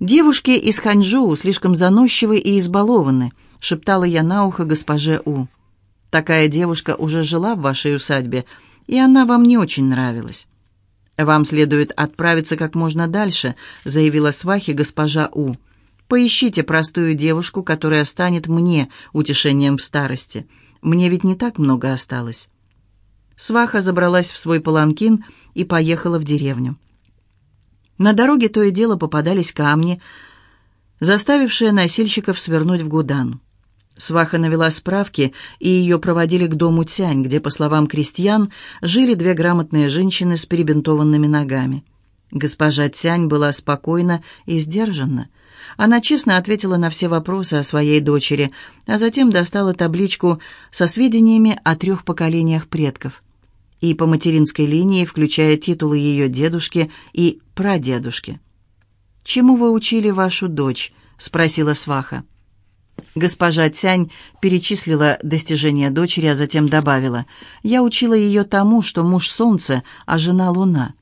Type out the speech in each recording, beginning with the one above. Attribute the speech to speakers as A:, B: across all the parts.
A: «Девушки из Ханчжоу слишком заносчивы и избалованы», — шептала я на ухо госпоже У. «Такая девушка уже жила в вашей усадьбе, и она вам не очень нравилась». «Вам следует отправиться как можно дальше», — заявила свахи госпожа У. «Поищите простую девушку, которая станет мне утешением в старости. Мне ведь не так много осталось». Сваха забралась в свой паланкин и поехала в деревню. На дороге то и дело попадались камни, заставившие носильщиков свернуть в Гудан. Сваха навела справки, и ее проводили к дому Тянь, где, по словам крестьян, жили две грамотные женщины с перебинтованными ногами. Госпожа Тянь была спокойна и сдержанна. Она честно ответила на все вопросы о своей дочери, а затем достала табличку со сведениями о трех поколениях предков – и по материнской линии, включая титулы ее дедушки и прадедушки. «Чему вы учили вашу дочь?» — спросила сваха. Госпожа Тянь перечислила достижения дочери, а затем добавила, «Я учила ее тому, что муж солнце, а жена луна.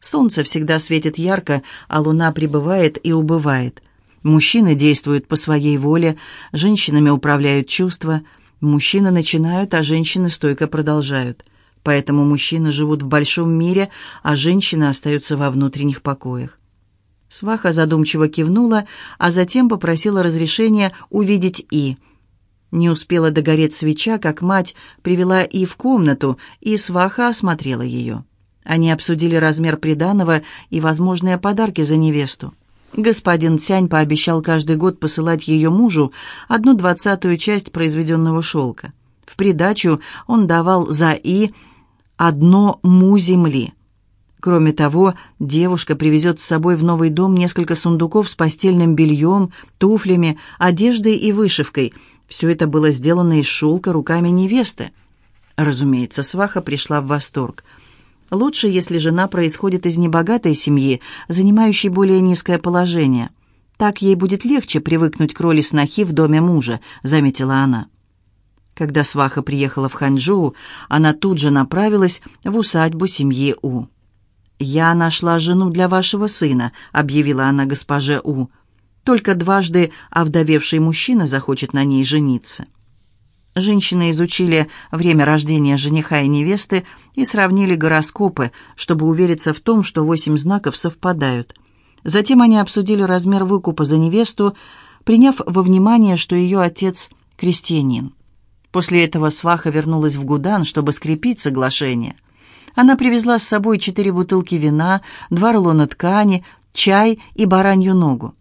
A: Солнце всегда светит ярко, а луна пребывает и убывает. Мужчины действуют по своей воле, женщинами управляют чувства, мужчины начинают, а женщины стойко продолжают. Поэтому мужчины живут в большом мире, а женщины остаются во внутренних покоях. Сваха задумчиво кивнула, а затем попросила разрешения увидеть И. Не успела догореть свеча, как мать привела И в комнату, и Сваха осмотрела ее. Они обсудили размер приданого и возможные подарки за невесту. Господин Цянь пообещал каждый год посылать ее мужу одну двадцатую часть произведенного шелка. В придачу он давал за И одно му земли. Кроме того, девушка привезет с собой в новый дом несколько сундуков с постельным бельем, туфлями, одеждой и вышивкой. Все это было сделано из шелка руками невесты. Разумеется, сваха пришла в восторг. Лучше, если жена происходит из небогатой семьи, занимающей более низкое положение. Так ей будет легче привыкнуть к роли снохи в доме мужа, заметила она. Когда сваха приехала в Ханчжоу, она тут же направилась в усадьбу семьи У. «Я нашла жену для вашего сына», — объявила она госпоже У. «Только дважды овдовевший мужчина захочет на ней жениться». Женщины изучили время рождения жениха и невесты и сравнили гороскопы, чтобы увериться в том, что восемь знаков совпадают. Затем они обсудили размер выкупа за невесту, приняв во внимание, что ее отец – крестьянин. После этого сваха вернулась в Гудан, чтобы скрепить соглашение. Она привезла с собой четыре бутылки вина, два рулона ткани, чай и баранью ногу.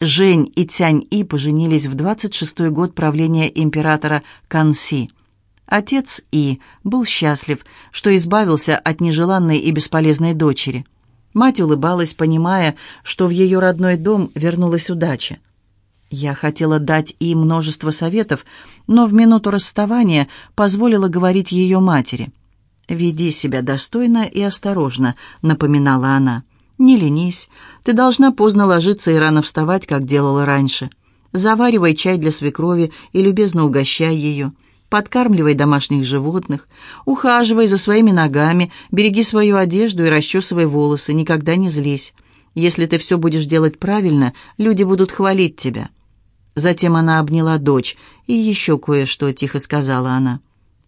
A: Жень и Тянь-И поженились в 26-й год правления императора Канси. Отец И был счастлив, что избавился от нежеланной и бесполезной дочери. Мать улыбалась, понимая, что в ее родной дом вернулась удача. Я хотела дать ей множество советов, но в минуту расставания позволила говорить ее матери. «Веди себя достойно и осторожно», — напоминала она. «Не ленись. Ты должна поздно ложиться и рано вставать, как делала раньше. Заваривай чай для свекрови и любезно угощай ее. Подкармливай домашних животных, ухаживай за своими ногами, береги свою одежду и расчесывай волосы, никогда не злись. Если ты все будешь делать правильно, люди будут хвалить тебя». Затем она обняла дочь. «И еще кое-что», — тихо сказала она.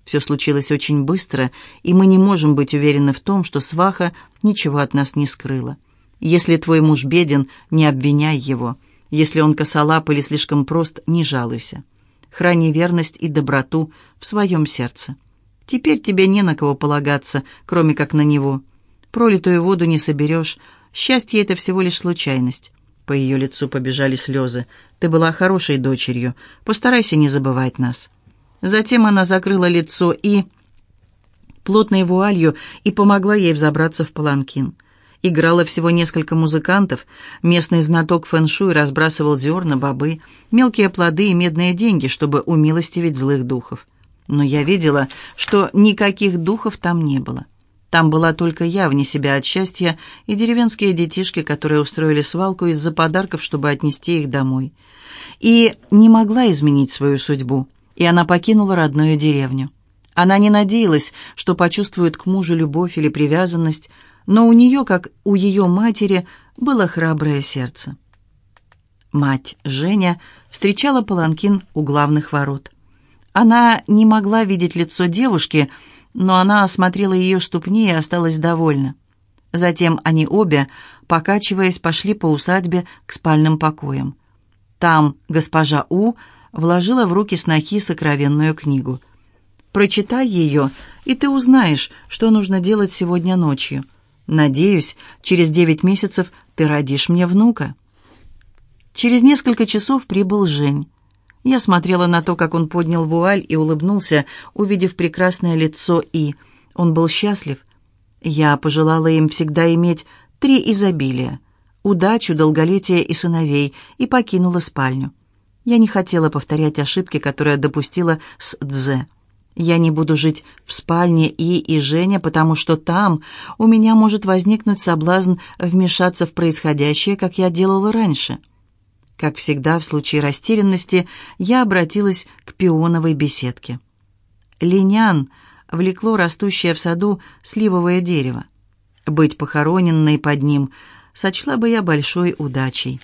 A: «Все случилось очень быстро, и мы не можем быть уверены в том, что сваха ничего от нас не скрыла. Если твой муж беден, не обвиняй его. Если он косолап или слишком прост, не жалуйся. Храни верность и доброту в своем сердце. Теперь тебе не на кого полагаться, кроме как на него. Пролитую воду не соберешь. Счастье — это всего лишь случайность. По ее лицу побежали слезы. «Ты была хорошей дочерью. Постарайся не забывать нас». Затем она закрыла лицо и... плотной вуалью и помогла ей взобраться в паланкин. Играло всего несколько музыкантов. Местный знаток фэншуй разбрасывал зерна, бобы, мелкие плоды и медные деньги, чтобы умилостивить злых духов. Но я видела, что никаких духов там не было. Там была только я, вне себя от счастья, и деревенские детишки, которые устроили свалку из-за подарков, чтобы отнести их домой. И не могла изменить свою судьбу, и она покинула родную деревню. Она не надеялась, что почувствует к мужу любовь или привязанность, но у нее, как у ее матери, было храброе сердце. Мать Женя встречала паланкин у главных ворот. Она не могла видеть лицо девушки, но она осмотрела ее ступни и осталась довольна. Затем они обе, покачиваясь, пошли по усадьбе к спальным покоям. Там госпожа У вложила в руки снохи сокровенную книгу. «Прочитай ее, и ты узнаешь, что нужно делать сегодня ночью. Надеюсь, через девять месяцев ты родишь мне внука». Через несколько часов прибыл Жень. Я смотрела на то, как он поднял вуаль и улыбнулся, увидев прекрасное лицо И. Он был счастлив. Я пожелала им всегда иметь три изобилия — удачу, долголетие и сыновей, и покинула спальню. Я не хотела повторять ошибки, которые допустила с Дзе. Я не буду жить в спальне И и Женя, потому что там у меня может возникнуть соблазн вмешаться в происходящее, как я делала раньше. Как всегда, в случае растерянности, я обратилась к пионовой беседке. Линян влекло растущее в саду сливовое дерево. Быть похороненной под ним сочла бы я большой удачей.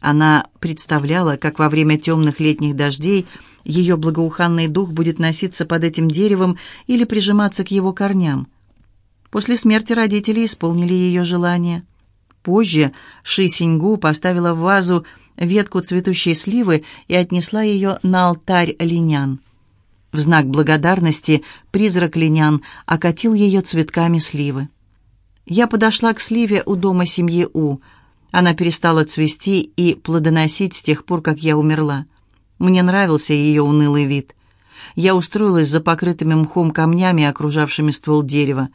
A: Она представляла, как во время темных летних дождей ее благоуханный дух будет носиться под этим деревом или прижиматься к его корням. После смерти родителей исполнили ее желание. Позже Ши Синьгу поставила в вазу ветку цветущей сливы и отнесла ее на алтарь линян. В знак благодарности призрак линян окатил ее цветками сливы. Я подошла к сливе у дома семьи У. Она перестала цвести и плодоносить с тех пор, как я умерла. Мне нравился ее унылый вид. Я устроилась за покрытыми мхом камнями, окружавшими ствол дерева.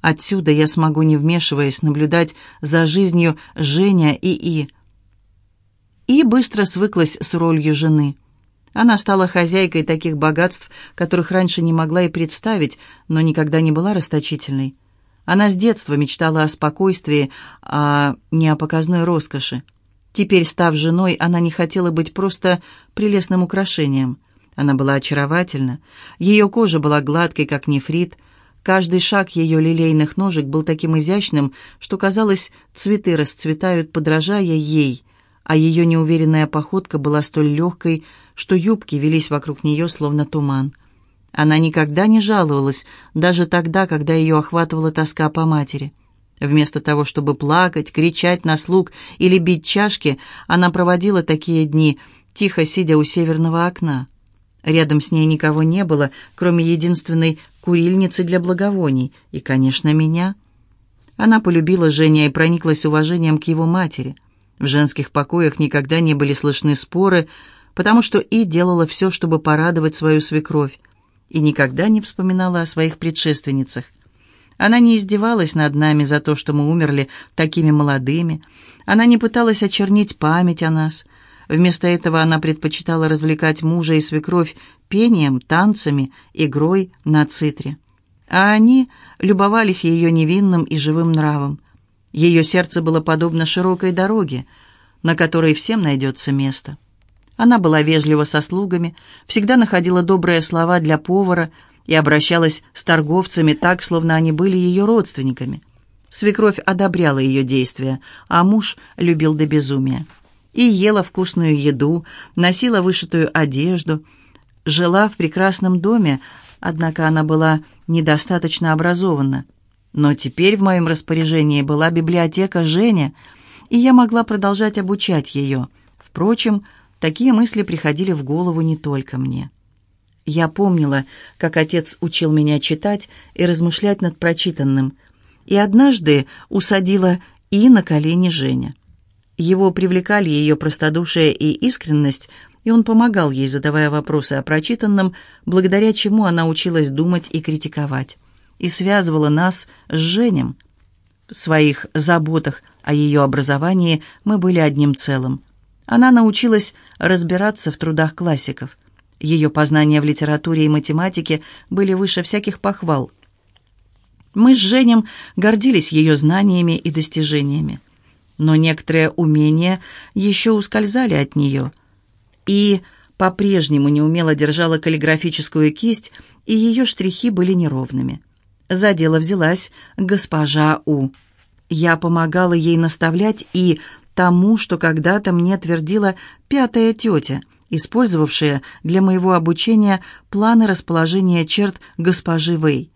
A: Отсюда я смогу, не вмешиваясь, наблюдать за жизнью Женя и И и быстро свыклась с ролью жены. Она стала хозяйкой таких богатств, которых раньше не могла и представить, но никогда не была расточительной. Она с детства мечтала о спокойствии, а не о показной роскоши. Теперь, став женой, она не хотела быть просто прелестным украшением. Она была очаровательна. Ее кожа была гладкой, как нефрит. Каждый шаг ее лилейных ножек был таким изящным, что, казалось, цветы расцветают, подражая ей, а ее неуверенная походка была столь легкой, что юбки велись вокруг нее, словно туман. Она никогда не жаловалась, даже тогда, когда ее охватывала тоска по матери. Вместо того, чтобы плакать, кричать на слуг или бить чашки, она проводила такие дни, тихо сидя у северного окна. Рядом с ней никого не было, кроме единственной курильницы для благовоний, и, конечно, меня. Она полюбила Женя и прониклась уважением к его матери – в женских покоях никогда не были слышны споры, потому что И делала все, чтобы порадовать свою свекровь, и никогда не вспоминала о своих предшественницах. Она не издевалась над нами за то, что мы умерли такими молодыми. Она не пыталась очернить память о нас. Вместо этого она предпочитала развлекать мужа и свекровь пением, танцами, игрой на цитре. А они любовались ее невинным и живым нравом. Ее сердце было подобно широкой дороге, на которой всем найдется место. Она была вежлива со слугами, всегда находила добрые слова для повара и обращалась с торговцами так, словно они были ее родственниками. Свекровь одобряла ее действия, а муж любил до безумия. И ела вкусную еду, носила вышитую одежду, жила в прекрасном доме, однако она была недостаточно образована – но теперь в моем распоряжении была библиотека Женя, и я могла продолжать обучать ее. Впрочем, такие мысли приходили в голову не только мне. Я помнила, как отец учил меня читать и размышлять над прочитанным, и однажды усадила и на колени Женя. Его привлекали ее простодушие и искренность, и он помогал ей, задавая вопросы о прочитанном, благодаря чему она училась думать и критиковать и связывала нас с Женем. В своих заботах о ее образовании мы были одним целым. Она научилась разбираться в трудах классиков. Ее познания в литературе и математике были выше всяких похвал. Мы с Женем гордились ее знаниями и достижениями. Но некоторые умения еще ускользали от нее. И по-прежнему неумело держала каллиграфическую кисть, и ее штрихи были неровными. За дело взялась госпожа У. Я помогала ей наставлять и тому, что когда-то мне твердила пятая тетя, использовавшая для моего обучения планы расположения черт госпожи Вэй.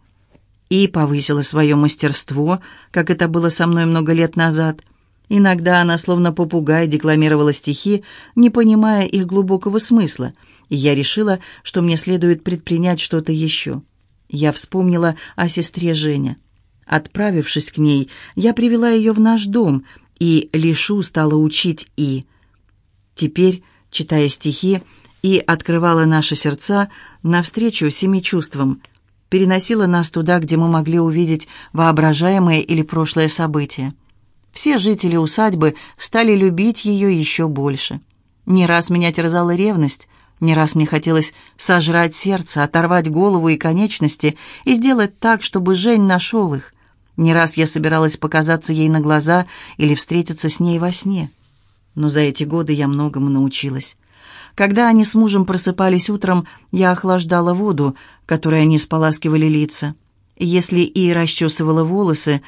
A: И повысила свое мастерство, как это было со мной много лет назад. Иногда она, словно попугай, декламировала стихи, не понимая их глубокого смысла, и я решила, что мне следует предпринять что-то еще. Я вспомнила о сестре Жене. Отправившись к ней, я привела ее в наш дом, и Лишу стала учить И. Теперь, читая стихи, И открывала наши сердца навстречу семи чувствам, переносила нас туда, где мы могли увидеть воображаемое или прошлое событие. Все жители усадьбы стали любить ее еще больше. Не раз меня терзала ревность, не раз мне хотелось сожрать сердце, оторвать голову и конечности и сделать так, чтобы Жень нашел их. Не раз я собиралась показаться ей на глаза или встретиться с ней во сне. Но за эти годы я многому научилась. Когда они с мужем просыпались утром, я охлаждала воду, которой они споласкивали лица. Если и расчесывала волосы,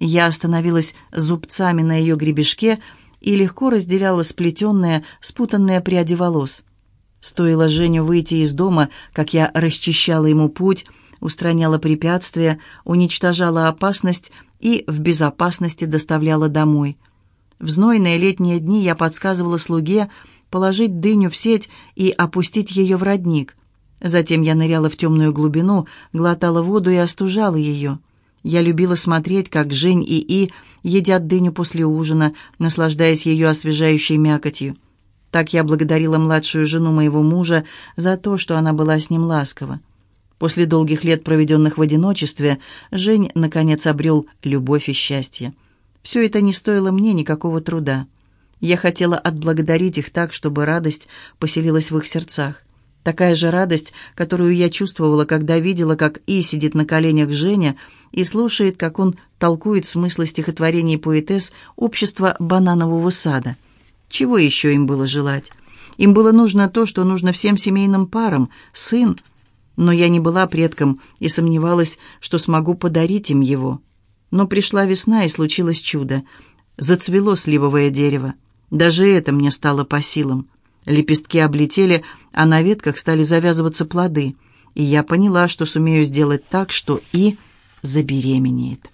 A: я остановилась зубцами на ее гребешке и легко разделяла сплетенные, спутанные пряди волос. Стоило Женю выйти из дома, как я расчищала ему путь, устраняла препятствия, уничтожала опасность и в безопасности доставляла домой. В знойные летние дни я подсказывала слуге положить дыню в сеть и опустить ее в родник. Затем я ныряла в темную глубину, глотала воду и остужала ее. Я любила смотреть, как Жень и И едят дыню после ужина, наслаждаясь ее освежающей мякотью. Так я благодарила младшую жену моего мужа за то, что она была с ним ласкова. После долгих лет, проведенных в одиночестве, Жень, наконец, обрел любовь и счастье. Все это не стоило мне никакого труда. Я хотела отблагодарить их так, чтобы радость поселилась в их сердцах. Такая же радость, которую я чувствовала, когда видела, как И сидит на коленях Женя и слушает, как он толкует смыслы стихотворений поэтесс общества бананового сада. Чего еще им было желать? Им было нужно то, что нужно всем семейным парам – сын. Но я не была предком и сомневалась, что смогу подарить им его. Но пришла весна, и случилось чудо. Зацвело сливовое дерево. Даже это мне стало по силам. Лепестки облетели, а на ветках стали завязываться плоды. И я поняла, что сумею сделать так, что и забеременеет.